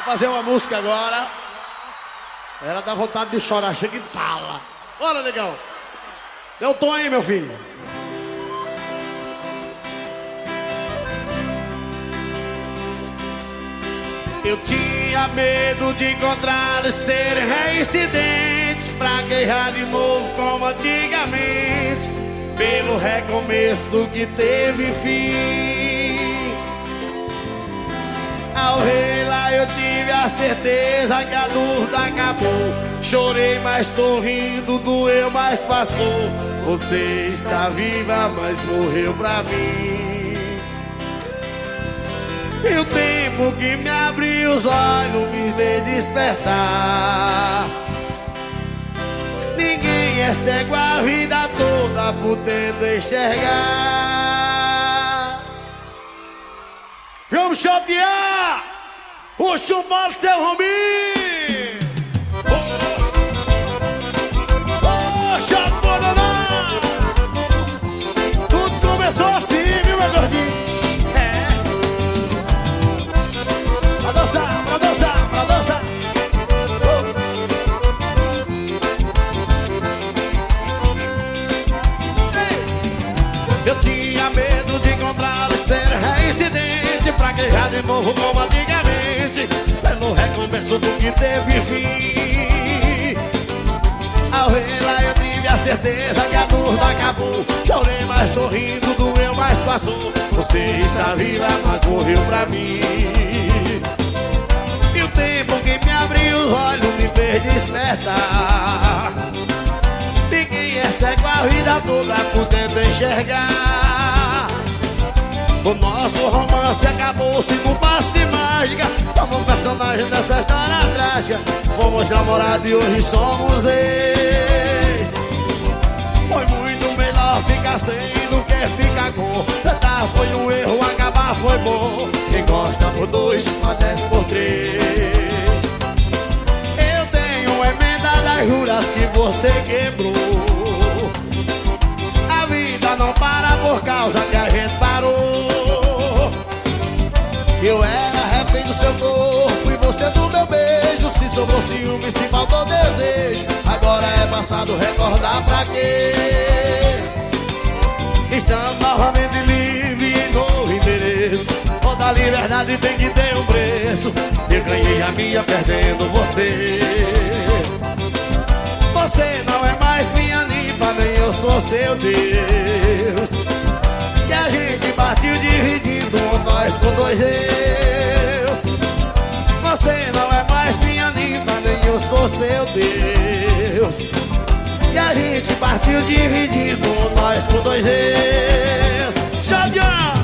Vou fazer uma música agora. Ela dá vontade de chorar, chega e fala. Bora, legal. Deu tom aí, meu filho. Eu tinha medo de encontrar e ser reincidente Fraquejar de novo como antigamente Pelo recomeço do que teve fim Ao rei lá eu tive a certeza que a dúvida acabou. Chorei, mas tô rindo, doeu, mas passou. Você está viva, mas morreu pra mim. E o tempo que me abriu os olhos me fez despertar. Ninguém é cego a vida toda podendo enxergar Vamos chatear! O mal seu Rominho! Poxa, Tudo começou assim, viu, meu gordinho? dançar, pra dançar, pra dançar. Eu tinha medo de encontrar ser reincidente Praguejar de novo como antigamente Pelo recomeço do que teve fim. Ao lá eu tive a certeza que a dúvida acabou. Chorei, mas sorrindo, doeu, mas passou Você está viva, mas morreu pra mim. Tempo que me abriu os olhos me fez despertar. Ninguém é cego a vida toda podendo enxergar O nosso romance acabou-se no passo de mágica. Como personagem dessa história trágica. Fomos namorados e hoje somos ex. Foi muito melhor ficar sem do que ficar com. Tentar foi um erro, acabar foi bom. Quem gosta por dois, padece por três. Juras que você quebrou. A vida não para por causa que refém do seu corpo e você do meu beijo. Se sobrou ciúme, se faltou desejo Agora é passado, recordar pra quê? Estamos novamente livre em novo endereço. Toda liberdade tem que ter um preço. Eu ganhei a minha perdendo você. Você não é mais minha limpa, nem eu sou seu Deus seu Deus E a gente partiu dividindo nós por dois Jadian! Isso,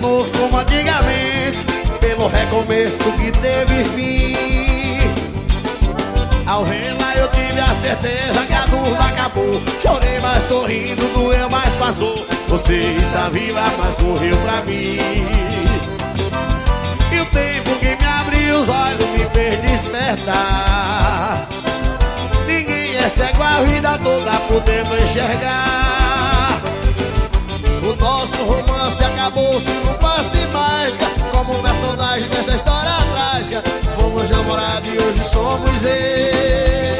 como antigamente. Pelo recomeço que teve fim. Ao relar eu tive a certeza que a dúvida acabou Chorei, mas sorrindo, doeu, mas passou você está viva, mas morreu pra mim E o tempo que me abriu os olhos me fez despertar Ninguém é cego a vida toda podendo enxergar O romance acabou-se num passo de mágica Como um personagem dessa história trágica. Fomos namorados e hoje somos ex.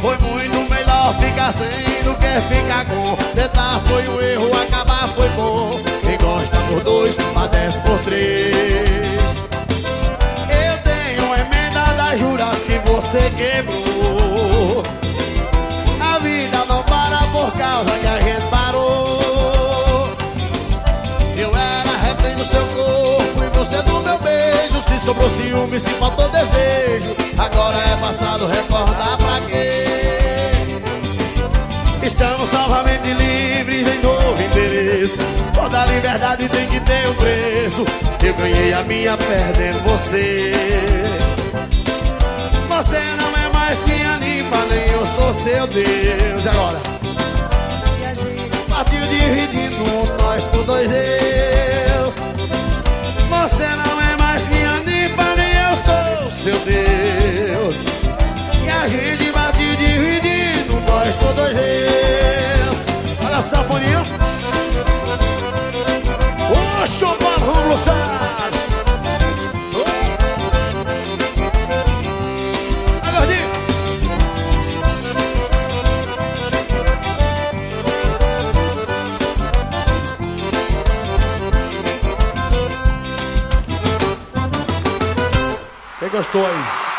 Foi muito melhor ficar sem do que ficar com. Tentar foi um erro, acabar foi bom. Quem gosta por dois, padece por três. Eu tenho emenda das juras que você quebrou. A vida não para por causa que a gente sobrou ciúme, se faltou desejo. Agora é passado, recordar pra quê? Estamos novamente livres em novo endereço. Toda liberdade tem que ter um preço. Eu ganhei a minha perdendo você. Você não é mais minha limpa Nem eu sou seu seu Deus. E a gente bate dividindo, nós por dois reis. Olha a safoninha. Gostou aí?